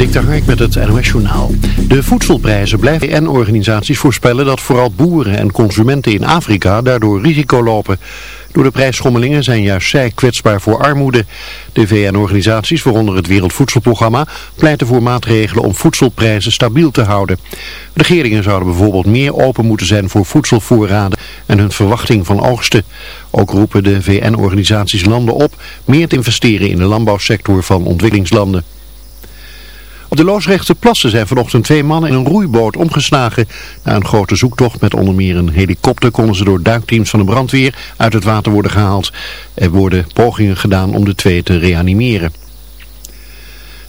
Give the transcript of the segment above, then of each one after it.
Dik de Hark met het NOS Journaal. De voedselprijzen blijven en organisaties voorspellen dat vooral boeren en consumenten in Afrika daardoor risico lopen. Door de prijsschommelingen zijn juist zij kwetsbaar voor armoede. De VN-organisaties, waaronder het Wereldvoedselprogramma, pleiten voor maatregelen om voedselprijzen stabiel te houden. Regeringen zouden bijvoorbeeld meer open moeten zijn voor voedselvoorraden en hun verwachting van oogsten. Ook roepen de VN-organisaties landen op meer te investeren in de landbouwsector van ontwikkelingslanden. Op de Loosrechtse plassen zijn vanochtend twee mannen in een roeiboot omgeslagen. Na een grote zoektocht met onder meer een helikopter konden ze door duikteams van de brandweer uit het water worden gehaald. Er worden pogingen gedaan om de twee te reanimeren.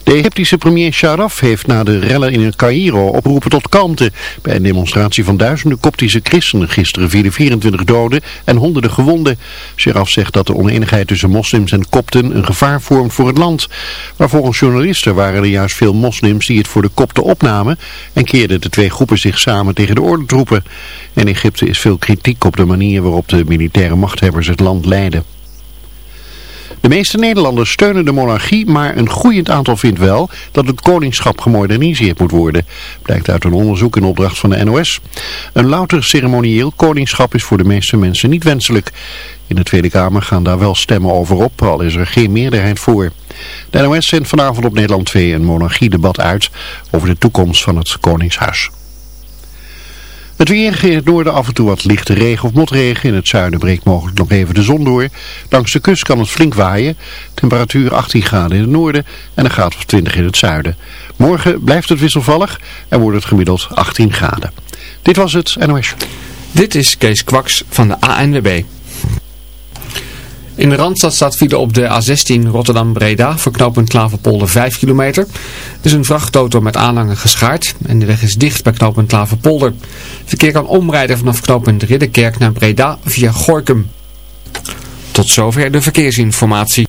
De Egyptische premier Sharaf heeft na de rellen in Cairo opgeroepen tot kalmte. Bij een demonstratie van duizenden koptische christenen gisteren vielen 24 doden en honderden gewonden. Sharaf zegt dat de oneenigheid tussen moslims en kopten een gevaar vormt voor het land. Maar volgens journalisten waren er juist veel moslims die het voor de kopten opnamen en keerden de twee groepen zich samen tegen de ordentroepen. In Egypte is veel kritiek op de manier waarop de militaire machthebbers het land leiden. De meeste Nederlanders steunen de monarchie, maar een groeiend aantal vindt wel dat het koningschap gemoderniseerd moet worden. Blijkt uit een onderzoek in opdracht van de NOS. Een louter ceremonieel koningschap is voor de meeste mensen niet wenselijk. In de Tweede Kamer gaan daar wel stemmen over op, al is er geen meerderheid voor. De NOS zendt vanavond op Nederland 2 een monarchiedebat uit over de toekomst van het Koningshuis. Het weer in het noorden af en toe wat lichte regen of motregen. In het zuiden breekt mogelijk nog even de zon door. Langs de kust kan het flink waaien. Temperatuur 18 graden in het noorden en een graad of 20 in het zuiden. Morgen blijft het wisselvallig en wordt het gemiddeld 18 graden. Dit was het NOS. Dit is Kees Kwaks van de ANWB. In de Randstad staat file op de A16 Rotterdam-Breda voor knooppunt Klaverpolder 5 kilometer. Er is een vrachtauto met aanhanger geschaard en de weg is dicht bij knooppunt Klaverpolder. Verkeer kan omrijden vanaf knooppunt Ridderkerk naar Breda via Gorkum. Tot zover de verkeersinformatie.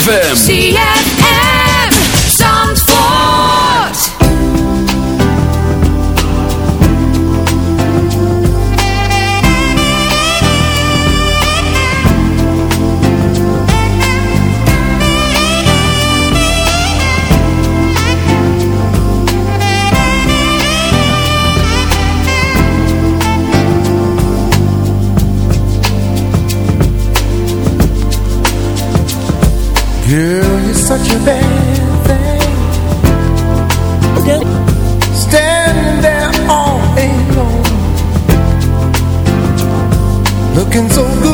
ZFM. Girl, you're such a bad thing. Standing there all alone Looking so good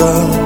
love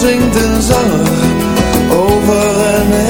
zingt een zanger over een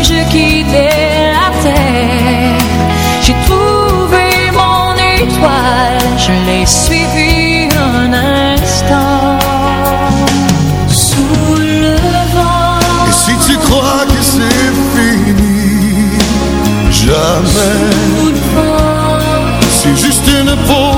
Je quittais la terre. J'ai trouvé mon étoile, je l'ai suivi un instant. Sous le vent. Et si tu crois que c'est fini, jamais. C'est juste une pause,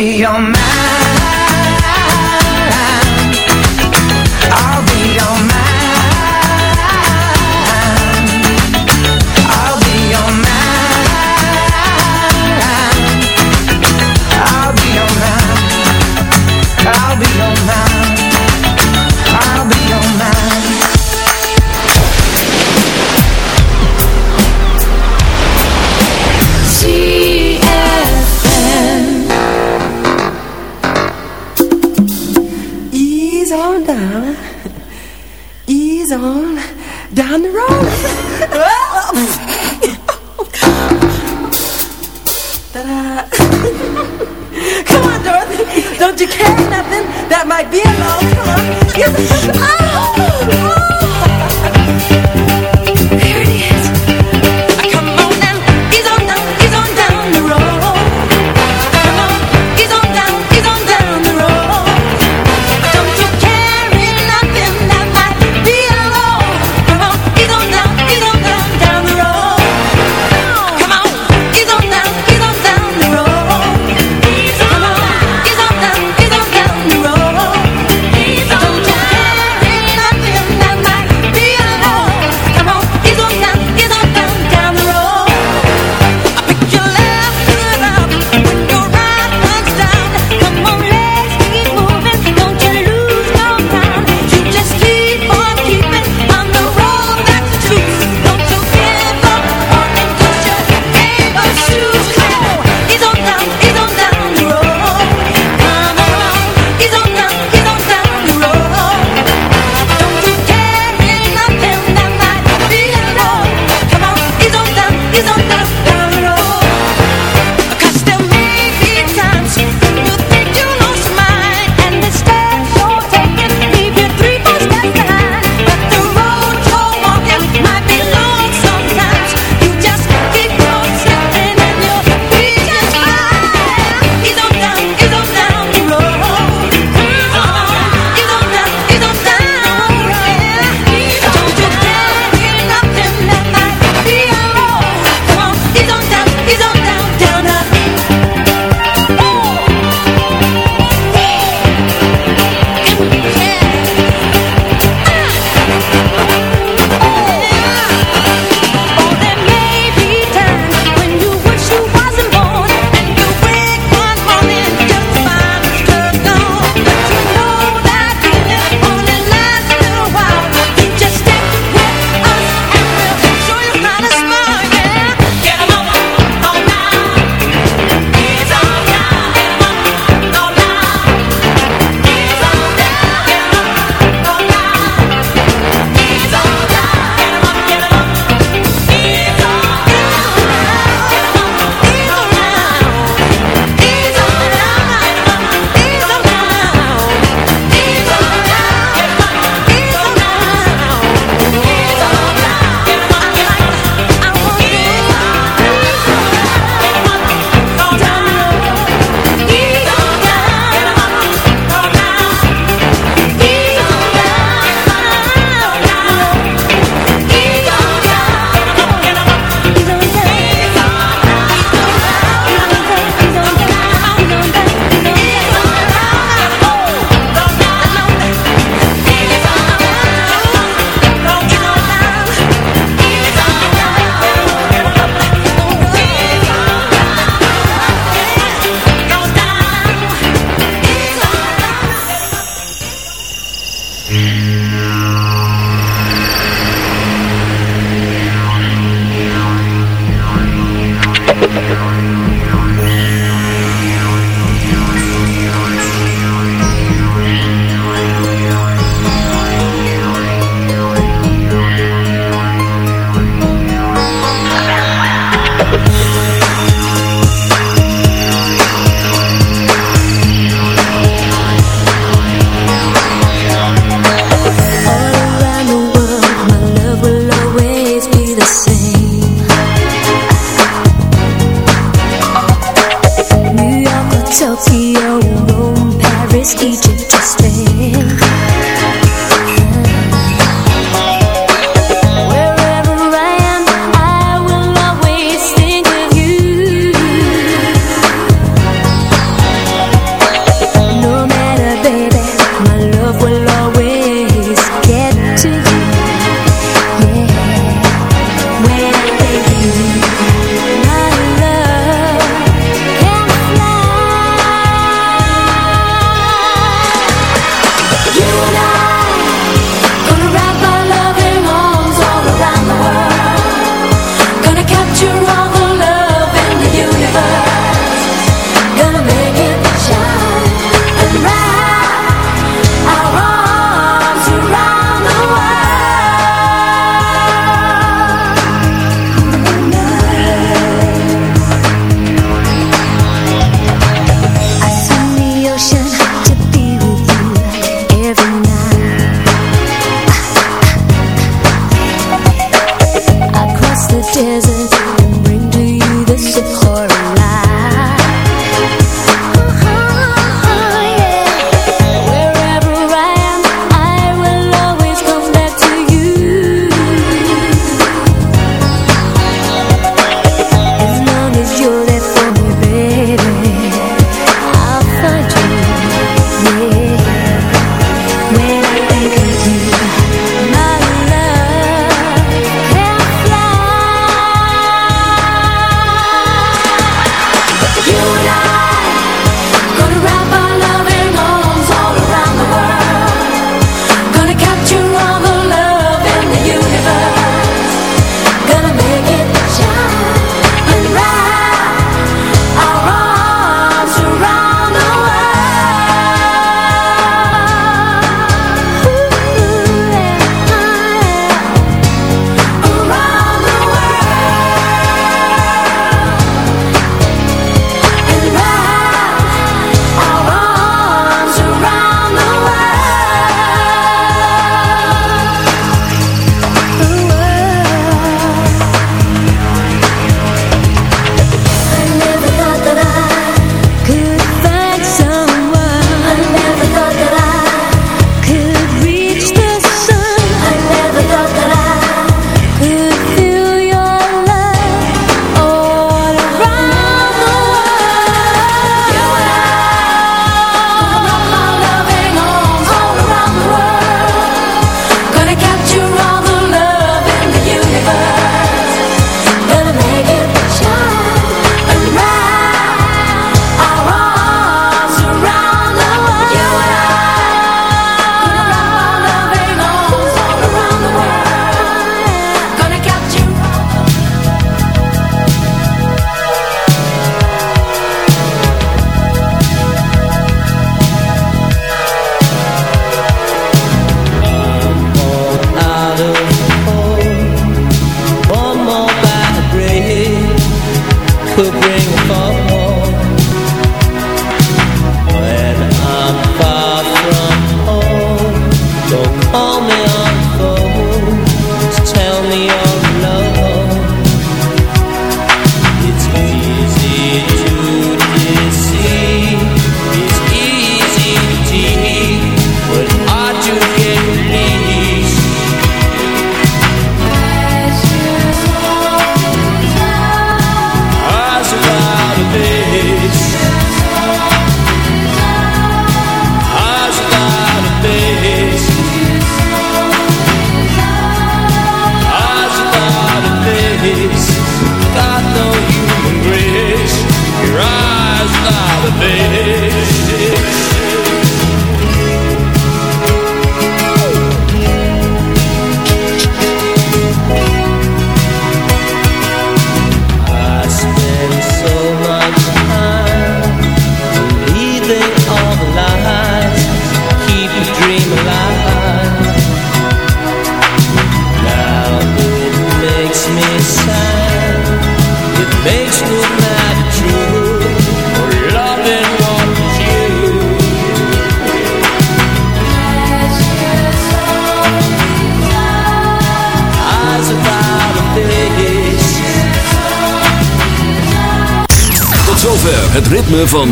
be your man is on down the road. Come on, Dorothy. Don't you care nothing? That might be a loan. Come on.